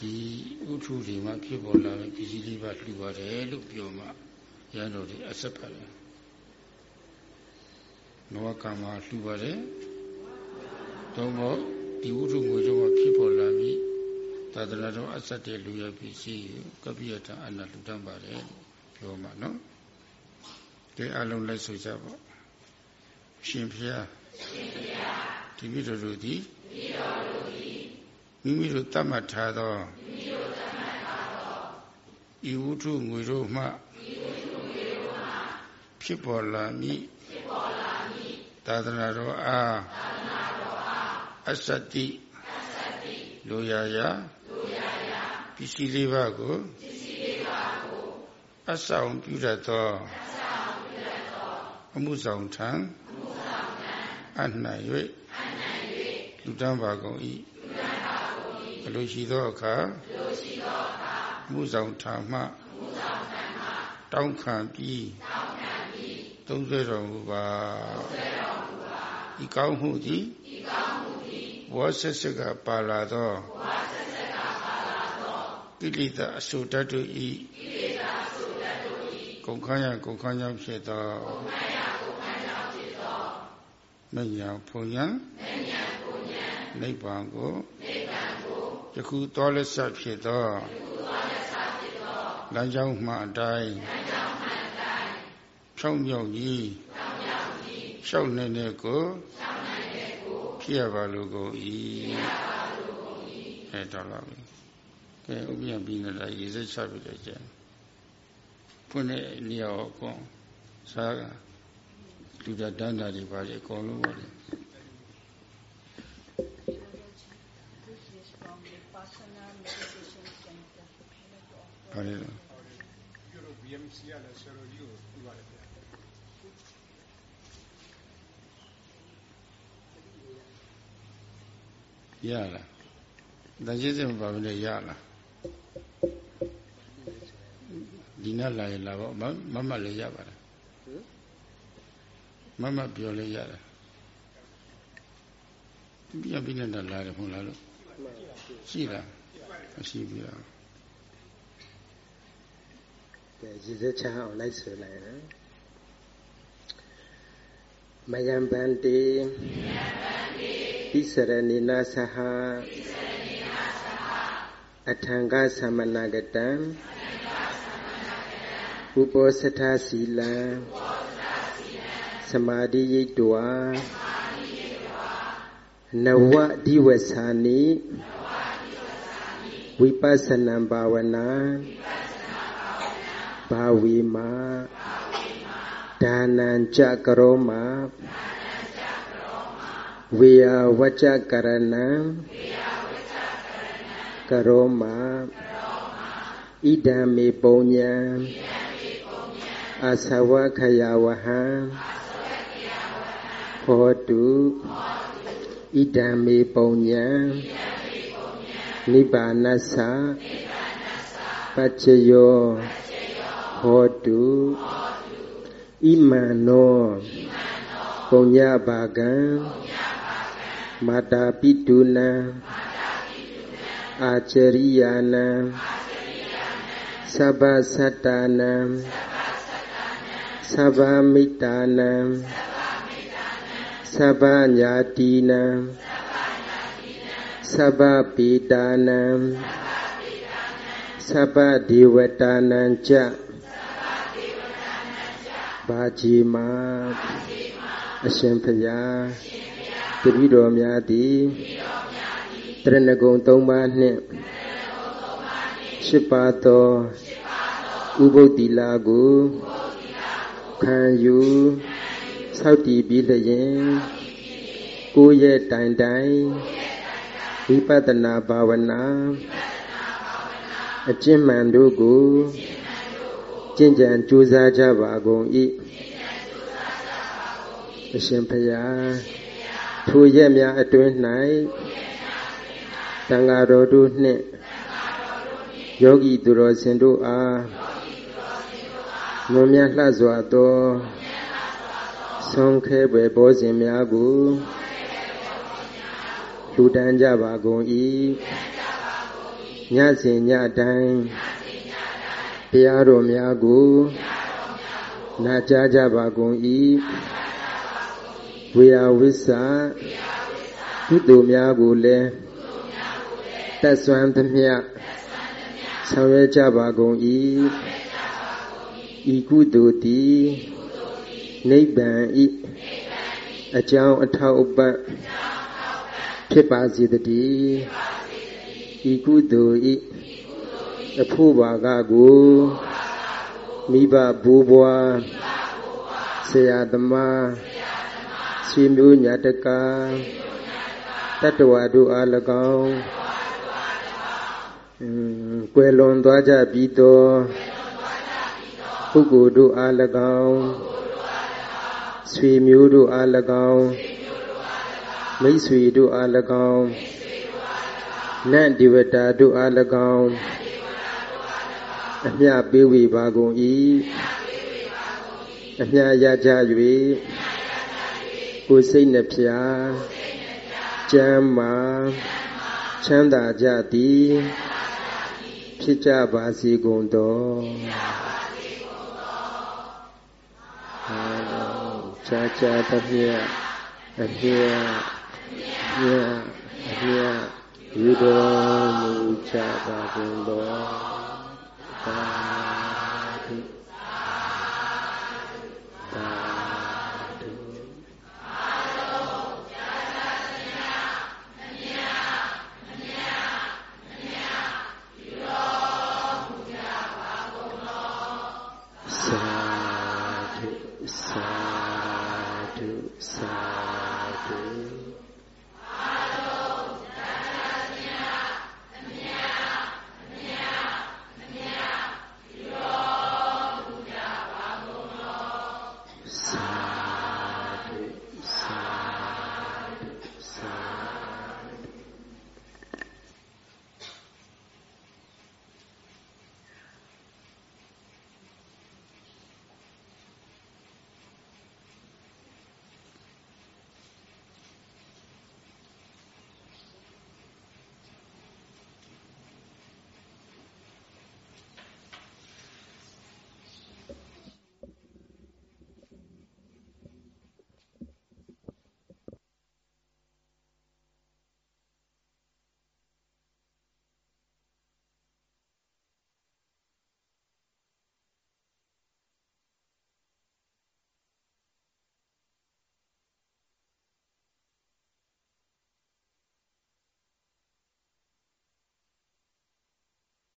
ဒီဥထုတွေမှာဖြစ်ပေါ်လာတဲ့ပစ္စည်းလေးပါလှူပါတယ်လို့ပြောမှရန်တော်တွေအဆက်ပါတယ်နောကံမှာလှူပါတယ်သုံးဖို့ဒီဥထုငွေတော့ဖြစ်ပေါ်လာပြီးသာသနာတော်အဆက်တဲ့လူရပစ္စည်းကပိယတအနာလှူတတ်ပါတယ်ပြောမှနော်ဒီအလုံးလိုက်ဆိုကြပါရှင်ဖျားရှင်ဖျားဒီမိတို့တို့သည်ဒီတော်တို့သည် မိမိတို့တတ်မှတ်ထားသောမိမိတို့တတ်မှတ်ထားသောဤဝုထုငွေတို့မှဤဝုထုငွေတို့မှဖြစ်ပေါ်လာမည်ဖြစ်ပေါ်လာမည်သာသနာတော်အားသာသနာတော်အားအစတိအစတိလိုရာရာလိုရာရာပစ္စည်းလေးပါးကိုပစ္စည်းလေးပါးကိုအဆောင်ပြုတတ်သောအဆောင်ပြုတတ်သောအမှုဆောင်ထံအမှုဆောင်ထံအနှံ့၍အနှံ့၍လူတန်းပါကုန်၏ အလိုရှိသောအခါမှုဆောင်ထာမှတောင်းခံပြီးသုံးဆွဲတော်မူပါဤကောင်းမှုသည်ဘောဆက်ဆက်ကပါလာသောကိလေသာအစုတတ်တို့ဤကုန်ခန်းရကုန်ခန်းကြောင့်ဖြစ်သောမညာဖုန်ညာနိဗ္ဗာန်ကို ယခုတော်လက်ဆက်ဖြစ်သောလမ်းကြောင်းမှအတိုင်းဖြောင်းမြောက်ကြီးဖြောင်းနေတဲ့ကိုဖြစ်ရပါလို့ကိုဤအဲတော်လာပြီကဲဥပ္ပယပြီးနေတာရေစက်ချပြီလေကျန်ဖွင့်တဲ့နေရာကိုအကုန်စားလူတန်းတာတွေပါလေအကုန်လုံးပါလေ ဘာလဲလို့ပြုလို့ BMC ရလဲဆရာတော်ကြီးကိုပြပါတယ်ဗျာရလားတန်ရှင်းစင်ပါဘယ်နဲ့ရလားဒီနဲ့လာရင်လာပေါ့မမမလည်းရပါတယ်မမပြောလည်းရတယ်ပြန်ပြီးနေတာလာတယ်မဟုတ်လားလို့ရှိလားမရှိဘူးလား ကဲရည်စက်ချအောင်လိုက်ဆိုလိုက်နော်မယံဗန္တိဣစရဏိနာသဟအထံကသမဏဂတံဥပောစထစီလံသမာဓိယိတောနဝဒီဝဆာနိဝိပဿနာဘာဝနာ ဘာဝီမာဒါနံကြကရောမာဝေယဝကြကရဏံကရောမာဣဒံမေပုံညံအသဝခယဝဟံဟောတုဣဒံမေပုံညံနိဗ္ဗာနသปัจจโย ဟောတုဣမံနောပုံညဘာကံမာတာပိတုနံအာချရိယာနံသဗ္ဗသတ္တနံသဗ္ဗမိတ္တာနံသဗ္ဗညာတိနံသဗ္ဗပိတာနံသဗ္ဗဒေဝတာနံច ဘာကြီးမာအရှင်ဖျားတတိတော်များသည်တရဏဂုံ၃ပါးနှင့်၈ပါးသောဥပုပ်တိလာကိုခံယူဆောက်တည်ပြီးလျင်ကိုယ့်ရဲ့တိုင်တိုင်ဝိပဿနာဘာဝနာအကျင့်မှန်တို့ကိုကျင့် ကြံကြိုးစားကြပါကုန်၏အရှင်ဖျားထိုရက်များအတွင်း၌တန်ဃာတော်တို့နှင့်ယောဂီသူတော်စင်တို့အားမွန်မြတ်လှစွာသောဆုံးခဲပဲဘောဇင်များကိုလူတန်းကြပါကုန်၏ညစဉ်ညတိုင်း တရားတော်များကိုနာကြားကြပါကုန်၏ဝေယဝိသကုသိုလ်များကိုလည်းတက်ဆွမ်းသမျှဆောင်ရွက်ကြပါကုန်၏ဤကုသိုလ်သည်နိဗ္ဗာန်ဤအကြောင်းအထောက်အပံ့ဖြစ်ပါစေတည်းဤကုသိုလ်ဤ အဖို့ဘာကကိုမိဘဘိုးဘွားဆရာသမားဆွေမျိုးညာတကာတတ္တဝါတို့အား၎င်းကွယ်လွန်သွားကြပြီးသောပုဂ္ဂိုလ်တို့အား၎င်းဆွေမျိုးတို့အား၎င်းမိတ်ဆွေတို့အား၎င်းနတ်ဒေဝတာတို့အား၎င်း အမြပေးဝေပါကုန်၏အမြရကြ၍ကိုယ်စိတ်နှဖျားကျမ်းမာချမ်းသာကြသည်ဖြစ်ကြပါစေကုန်သောချာချာတပြည့်အပြည့်အပြည့်အပြည့်ယူတော်မူကြပါကုန်သောသာဓု